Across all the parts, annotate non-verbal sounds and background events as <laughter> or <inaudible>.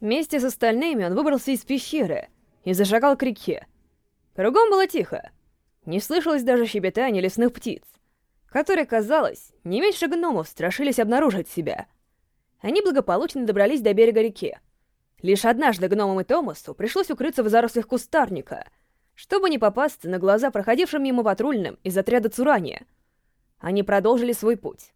Вместе с остальными он выбрался из пещеры и зашагал к реке. Кругом было тихо. Не слышалось даже щебетания лесных птиц, которые, казалось, не меньше гномов страшились обнаружить себя. Они благополучно добрались до берега реки. Лишь однажды гномам и Томасу пришлось укрыться в зарослях кустарника, чтобы не попасться на глаза проходившим мимо патрульным из отряда Цурани. Они продолжили свой путь.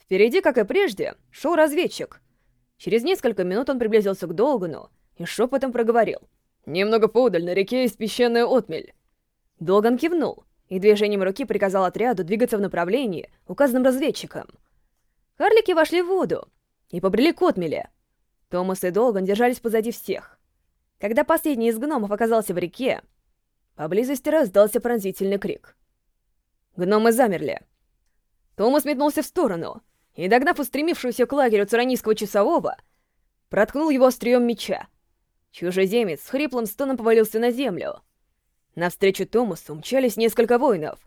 Впереди, как и прежде, шел разведчик. Через несколько минут он приблизился к Долгану и шепотом проговорил. «Немного поудаль на реке есть песчаная отмель». Долган кивнул и движением руки приказал отряду двигаться в направлении, указанном разведчиком. Карлики вошли в воду и побрели к отмеле, Томас и Долган держались позади всех. Когда последний из гномов оказался в реке, поблизости раздался пронзительный крик. Гномы замерли. Томас метнулся в сторону и, догнав устремившуюся к лагерю царанийского часового, проткнул его острием меча. Чужеземец с хриплым стоном повалился на землю. Навстречу Томасу мчались несколько воинов.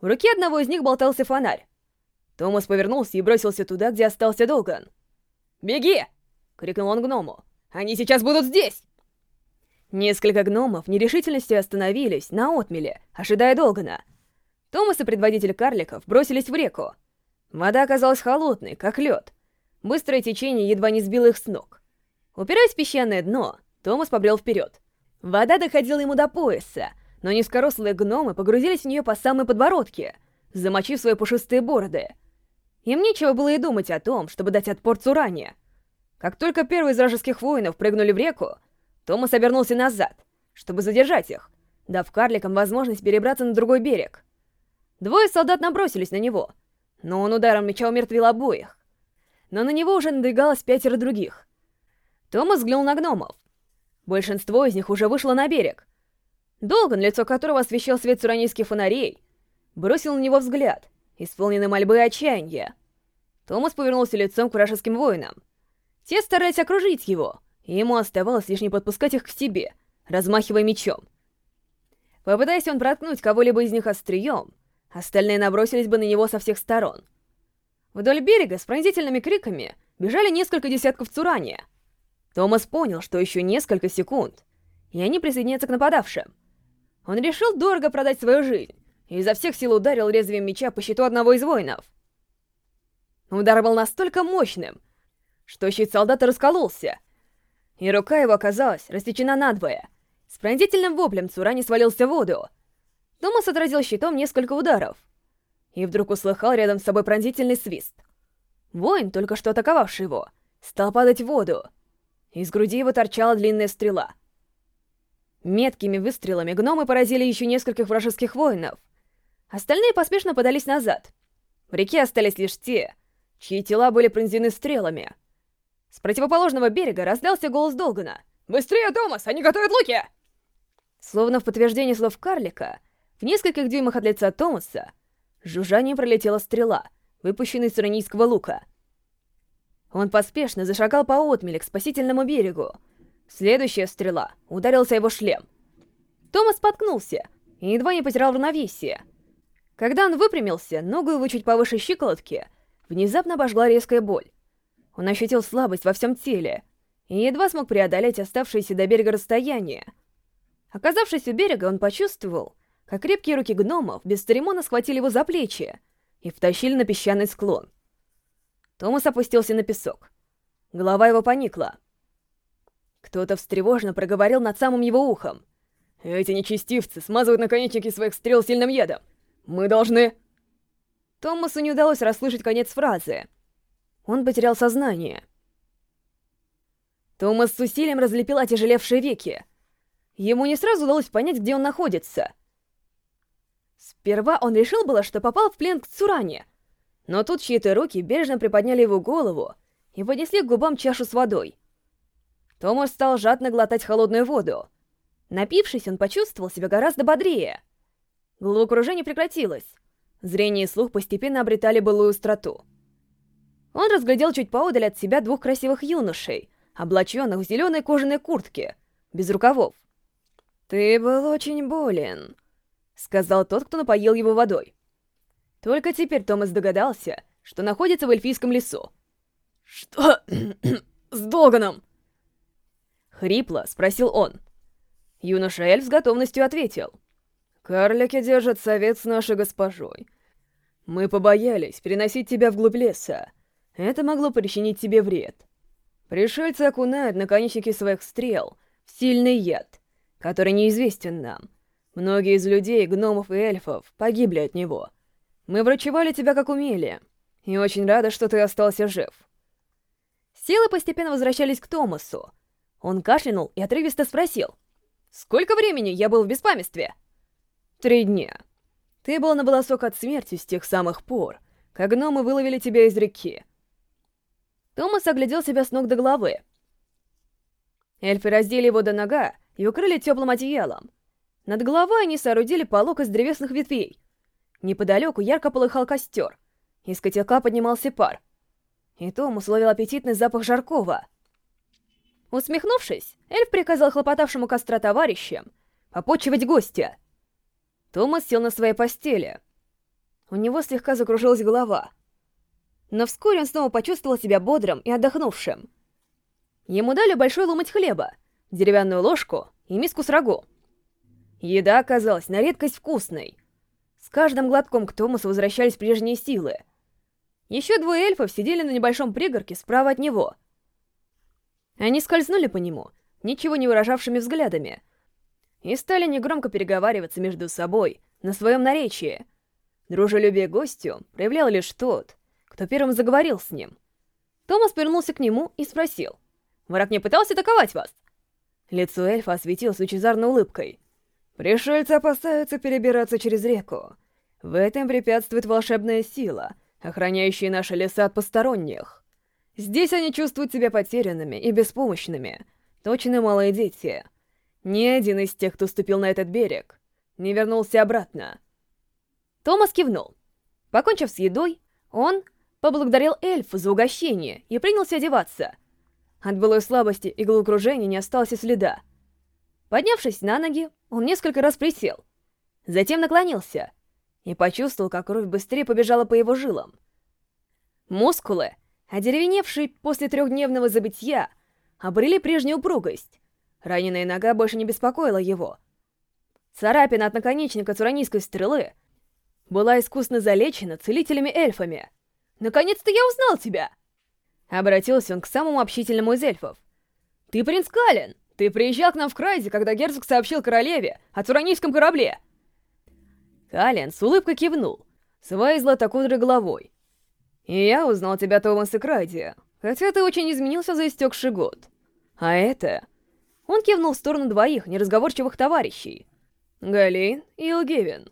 В руке одного из них болтался фонарь. Томас повернулся и бросился туда, где остался Долган. «Беги!» — крикнул он гному. «Они сейчас будут здесь!» Несколько гномов в остановились на отмеле, ожидая Долгана. Томас и предводитель карликов бросились в реку. Вода оказалась холодной, как лед. Быстрое течение едва не сбило их с ног. Упираясь в песчаное дно, Томас побрел вперед. Вода доходила ему до пояса, но низкорослые гномы погрузились в нее по самой подбородке, замочив свои пушистые бороды. Им нечего было и думать о том, чтобы дать отпор Цуране. Как только первые из вражеских воинов прыгнули в реку, Томас обернулся назад, чтобы задержать их, дав карликам возможность перебраться на другой берег. Двое солдат набросились на него, но он ударом меча умертвил обоих. Но на него уже надвигалось пятеро других. Томас взглянул на гномов. Большинство из них уже вышло на берег. Долган, лицо которого освещал свет суранийских фонарей, бросил на него взгляд, исполненный мольбы и отчаяния. Томас повернулся лицом к вражеским воинам — те старались окружить его, и ему оставалось лишь не подпускать их к себе, размахивая мечом. Попытаясь он проткнуть кого-либо из них острием, остальные набросились бы на него со всех сторон. Вдоль берега с пронзительными криками бежали несколько десятков цурания. Томас понял, что еще несколько секунд, и они присоединятся к нападавшим. Он решил дорого продать свою жизнь, и изо всех сил ударил лезвием меча по щиту одного из воинов. Удар был настолько мощным, что щит солдата раскололся, и рука его оказалась рассечена надвое. С пронзительным воплем Цурани свалился в воду. Томас отразил щитом несколько ударов, и вдруг услыхал рядом с собой пронзительный свист. Воин, только что атаковавший его, стал падать в воду. Из груди его торчала длинная стрела. Меткими выстрелами гномы поразили еще нескольких вражеских воинов. Остальные поспешно подались назад. В реке остались лишь те, чьи тела были пронзены стрелами — с противоположного берега раздался голос Долгана. «Быстрее, Томас! Они готовят луки!» Словно в подтверждение слов карлика, в нескольких дюймах от лица Томаса, жужжанием пролетела стрела, выпущенная из иронийского лука. Он поспешно зашагал по отмели к спасительному берегу. Следующая стрела ударился его шлем. Томас споткнулся и едва не потерял равновесие. Когда он выпрямился, ногу его чуть повыше щиколотки, внезапно обожгла резкая боль. Он ощутил слабость во всем теле и едва смог преодолеть оставшееся до берега расстояние. Оказавшись у берега, он почувствовал, как крепкие руки гномов без церемона схватили его за плечи и втащили на песчаный склон. Томас опустился на песок. Голова его поникла. Кто-то встревоженно проговорил над самым его ухом. «Эти нечестивцы смазывают наконечники своих стрел сильным ядом. Мы должны...» Томасу не удалось расслышать конец фразы, он потерял сознание. Томас с усилием разлепил отяжелевшие веки. Ему не сразу удалось понять, где он находится. Сперва он решил было, что попал в плен к Цуране, но тут чьи-то руки бережно приподняли его голову и поднесли к губам чашу с водой. Томас стал жадно глотать холодную воду. Напившись, он почувствовал себя гораздо бодрее. Головокружение прекратилось. Зрение и слух постепенно обретали былую остроту. Он разглядел чуть поодаль от себя двух красивых юношей, облаченных в зеленой кожаной куртке, без рукавов. «Ты был очень болен», — сказал тот, кто напоил его водой. Только теперь Томас догадался, что находится в эльфийском лесу. «Что <coughs> с Доганом?» Хрипло спросил он. Юноша Эльф с готовностью ответил. «Карлики держат совет с нашей госпожой. Мы побоялись переносить тебя вглубь леса. Это могло причинить тебе вред. Пришельцы окунают наконечники своих стрел в сильный яд, который неизвестен нам. Многие из людей, гномов и эльфов погибли от него. Мы врачевали тебя как умели, и очень рада, что ты остался жив. Силы постепенно возвращались к Томасу. Он кашлянул и отрывисто спросил. «Сколько времени я был в беспамятстве?» «Три дня. Ты был на волосок от смерти с тех самых пор, как гномы выловили тебя из реки». Томас оглядел себя с ног до головы. Эльфы раздели его до нога и укрыли теплым одеялом. Над головой они соорудили полок из древесных ветвей. Неподалеку ярко полыхал костер. Из котелка поднимался пар. И Том условил аппетитный запах жаркого. Усмехнувшись, эльф приказал хлопотавшему костра товарищам попочивать гостя. Томас сел на своей постели. У него слегка закружилась голова. Но вскоре он снова почувствовал себя бодрым и отдохнувшим. Ему дали большой ломоть хлеба, деревянную ложку и миску с рагу. Еда оказалась на редкость вкусной. С каждым глотком к Томасу возвращались прежние силы. Еще двое эльфов сидели на небольшом пригорке справа от него. Они скользнули по нему, ничего не выражавшими взглядами, и стали негромко переговариваться между собой на своем наречии. Дружелюбие гостю проявлял лишь тот, кто первым заговорил с ним. Томас повернулся к нему и спросил, «Враг не пытался атаковать вас?» Лицо эльфа осветилось лучезарной улыбкой. Пришельцы опасаются перебираться через реку. В этом препятствует волшебная сила, охраняющая наши леса от посторонних. Здесь они чувствуют себя потерянными и беспомощными. Точно малые дети. Ни один из тех, кто ступил на этот берег, не вернулся обратно. Томас кивнул. Покончив с едой, он поблагодарил эльфа за угощение и принялся одеваться. От былой слабости и головокружения не осталось и следа. Поднявшись на ноги, он несколько раз присел, затем наклонился и почувствовал, как кровь быстрее побежала по его жилам. Мускулы, одеревеневшие после трехдневного забытья, обрели прежнюю упругость. Раненая нога больше не беспокоила его. Царапина от наконечника цуранийской стрелы была искусно залечена целителями-эльфами. «Наконец-то я узнал тебя!» Обратился он к самому общительному из эльфов. «Ты принц Калин!» Ты приезжал к нам в Крайзе, когда герцог сообщил королеве о туранийском корабле!» Кален с улыбкой кивнул, своей златокудрой головой. «И я узнал тебя, Томас и Крайди, хотя ты очень изменился за истекший год. А это...» Он кивнул в сторону двоих неразговорчивых товарищей. Галейн и Илгевин.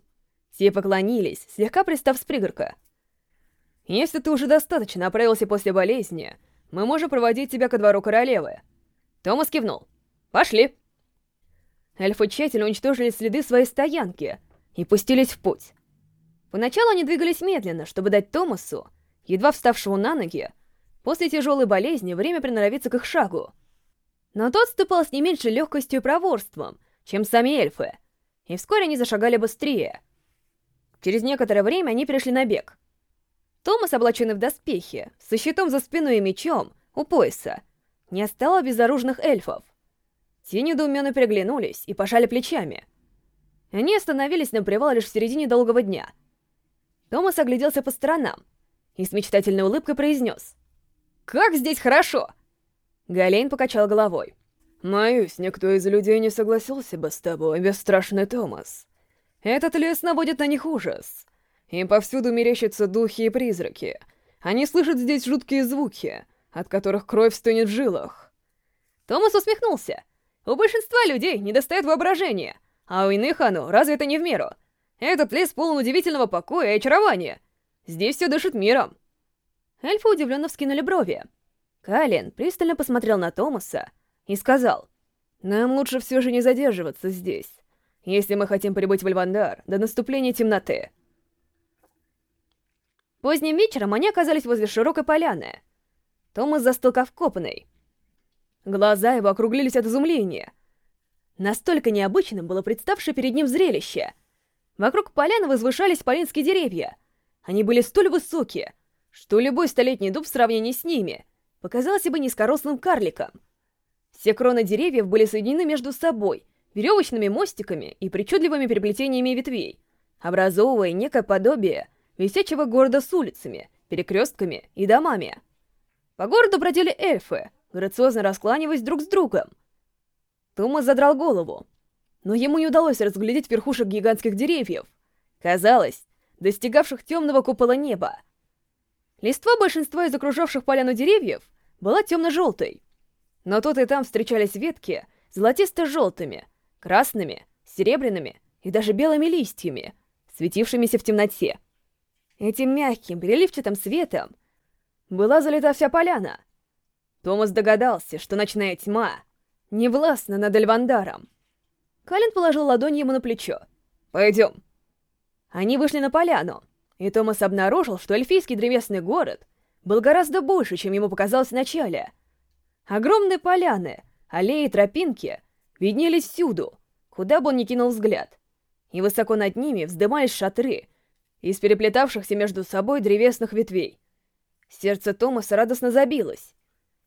Все поклонились, слегка пристав с пригорка. «Если ты уже достаточно оправился после болезни, мы можем проводить тебя ко двору королевы». Томас кивнул. Пошли!» Эльфы тщательно уничтожили следы своей стоянки и пустились в путь. Поначалу они двигались медленно, чтобы дать Томасу, едва вставшему на ноги, после тяжелой болезни время приноровиться к их шагу. Но тот ступал с не меньшей легкостью и проворством, чем сами эльфы, и вскоре они зашагали быстрее. Через некоторое время они перешли на бег. Томас, облаченный в доспехи, со щитом за спиной и мечом, у пояса, не остало безоружных эльфов. Те недоуменно переглянулись и пожали плечами. Они остановились на привал лишь в середине долгого дня. Томас огляделся по сторонам и с мечтательной улыбкой произнес. «Как здесь хорошо!» Галейн покачал головой. «Моюсь, никто из людей не согласился бы с тобой, бесстрашный Томас. Этот лес наводит на них ужас. Им повсюду мерещатся духи и призраки. Они слышат здесь жуткие звуки, от которых кровь стынет в жилах». Томас усмехнулся. У большинства людей недостает воображения, а у иных оно развито не в меру. Этот лес полон удивительного покоя и очарования. Здесь все дышит миром. Эльфы удивленно вскинули брови. Калин пристально посмотрел на Томаса и сказал, «Нам лучше все же не задерживаться здесь, если мы хотим прибыть в Альвандар до наступления темноты». Поздним вечером они оказались возле широкой поляны. Томас застыл как. Глаза его округлились от изумления. Настолько необычным было представшее перед ним зрелище. Вокруг поляны возвышались полинские деревья. Они были столь высокие, что любой столетний дуб в сравнении с ними показался бы низкорослым карликом. Все кроны деревьев были соединены между собой веревочными мостиками и причудливыми переплетениями ветвей, образовывая некое подобие висячего города с улицами, перекрестками и домами. По городу бродили эльфы, грациозно раскланиваясь друг с другом. Томас задрал голову, но ему не удалось разглядеть верхушек гигантских деревьев, казалось, достигавших темного купола неба. Листва большинства из окружавших поляну деревьев была темно-желтой, но тут и там встречались ветки золотисто-желтыми, красными, серебряными и даже белыми листьями, светившимися в темноте. Этим мягким, переливчатым светом была залита вся поляна. Томас догадался, что ночная тьма не властна над Эльвандаром. Калин положил ладонь ему на плечо. «Пойдем». Они вышли на поляну, и Томас обнаружил, что эльфийский древесный город был гораздо больше, чем ему показалось вначале. Огромные поляны, аллеи и тропинки виднелись всюду, куда бы он ни кинул взгляд. И высоко над ними вздымались шатры из переплетавшихся между собой древесных ветвей. Сердце Томаса радостно забилось.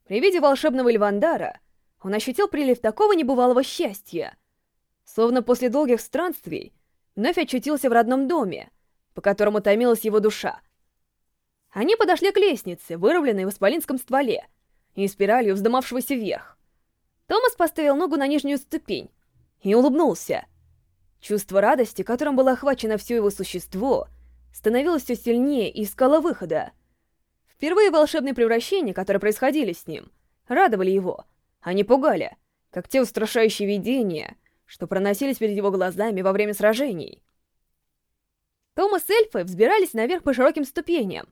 При виде волшебного Львандара он ощутил прилив такого небывалого счастья. Словно после долгих странствий вновь очутился в родном доме, по которому томилась его душа. Они подошли к лестнице, вырубленной в исполинском стволе, и спиралью вздымавшегося вверх. Томас поставил ногу на нижнюю ступень и улыбнулся. Чувство радости, которым было охвачено все его существо, становилось все сильнее и искало выхода. Впервые волшебные превращения, которые происходили с ним, радовали его, а не пугали, как те устрашающие видения, что проносились перед его глазами во время сражений. Томас и эльфы взбирались наверх по широким ступеням.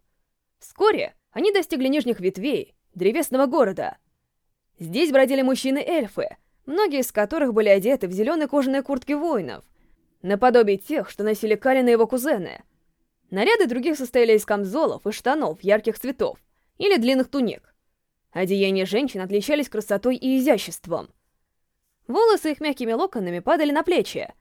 Вскоре они достигли нижних ветвей древесного города. Здесь бродили мужчины-эльфы, многие из которых были одеты в зеленые кожаные куртки воинов, наподобие тех, что носили Калин и его кузены — Наряды других состояли из камзолов и штанов ярких цветов или длинных туник. Одеяния женщин отличались красотой и изяществом. Волосы их мягкими локонами падали на плечи.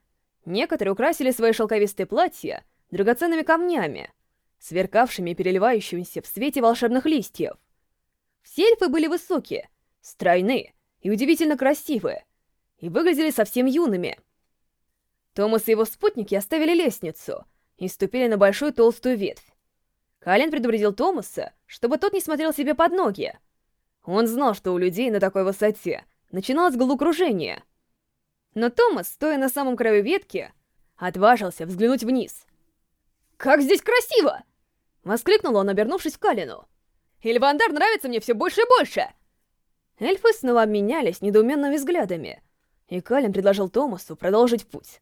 Некоторые украсили свои шелковистые платья драгоценными камнями, сверкавшими и переливающимися в свете волшебных листьев. Все эльфы были высокие, стройны и удивительно красивые, и выглядели совсем юными. Томас и его спутники оставили лестницу — и ступили на большую толстую ветвь. Калин предупредил Томаса, чтобы тот не смотрел себе под ноги. Он знал, что у людей на такой высоте начиналось головокружение. Но Томас, стоя на самом краю ветки, отважился взглянуть вниз. «Как здесь красиво!» — воскликнул он, обернувшись к Калину. «Ильвандар нравится мне все больше и больше!» Эльфы снова обменялись недоуменными взглядами, и Калин предложил Томасу продолжить путь.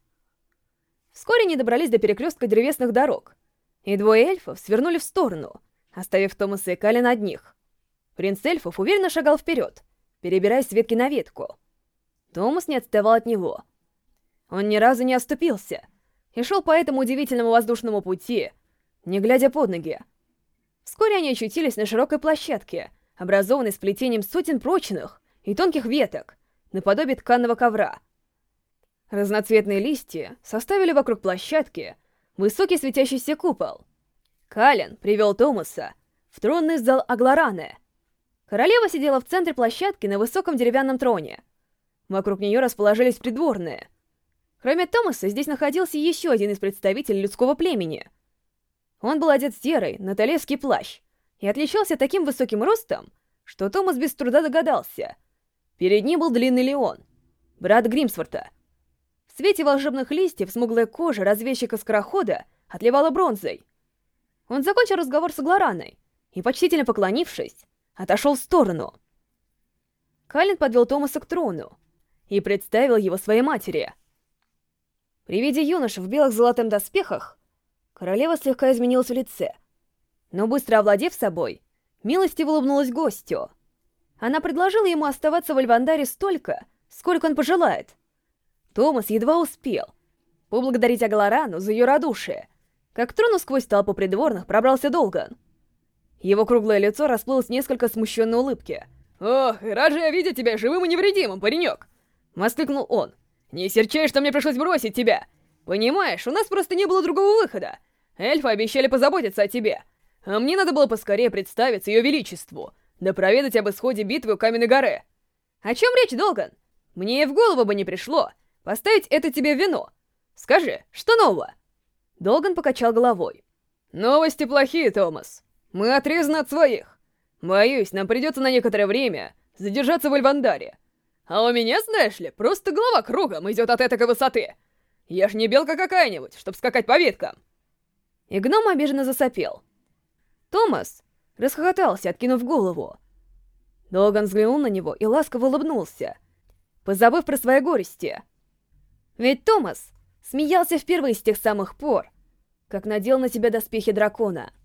Вскоре они добрались до перекрестка древесных дорог, и двое эльфов свернули в сторону, оставив Томаса и Калин одних. Принц эльфов уверенно шагал вперед, перебираясь с ветки на ветку. Томас не отставал от него. Он ни разу не оступился и шел по этому удивительному воздушному пути, не глядя под ноги. Вскоре они очутились на широкой площадке, образованной сплетением сотен прочных и тонких веток, наподобие тканого ковра — Разноцветные листья составили вокруг площадки высокий светящийся купол. Кален привел Томаса в тронный зал Аглараны. Королева сидела в центре площадки на высоком деревянном троне. Вокруг нее расположились придворные. Кроме Томаса, здесь находился еще один из представителей людского племени. Он был одет в серый, наталевский плащ и отличался таким высоким ростом, что Томас без труда догадался. Перед ним был длинный Леон, брат Гримсворта — свете волшебных листьев смуглая кожа разведчика-скорохода отливала бронзой. Он закончил разговор с Глораной и, почтительно поклонившись, отошел в сторону. Калин подвел Томаса к трону и представил его своей матери. При виде юноши в белых золотых доспехах королева слегка изменилась в лице, но быстро овладев собой, милостиво улыбнулась гостю. Она предложила ему оставаться в Альвандаре столько, сколько он пожелает — Томас едва успел поблагодарить Агларану за ее радушие, как трону сквозь толпу придворных пробрался Долган. Его круглое лицо расплылось в несколько смущенной улыбки. «Ох, рад же я видеть тебя живым и невредимым, паренек!» — воскликнул он. «Не серчай, что мне пришлось бросить тебя! Понимаешь, у нас просто не было другого выхода. Эльфы обещали позаботиться о тебе, а мне надо было поскорее представиться ее величеству, да проведать об исходе битвы у Каменной горы. О чем речь, Долган? Мне и в голову бы не пришло поставить это тебе вино. Скажи, что нового?» Долган покачал головой. «Новости плохие, Томас. Мы отрезаны от своих. Боюсь, нам придется на некоторое время задержаться в Альвандаре. А у меня, знаешь ли, просто голова кругом идет от этой высоты. Я ж не белка какая-нибудь, чтоб скакать по веткам. И гном обиженно засопел. Томас расхохотался, откинув голову. Долган взглянул на него и ласково улыбнулся, позабыв про свои горести. Ведь Томас смеялся впервые с тех самых пор, как надел на себя доспехи дракона —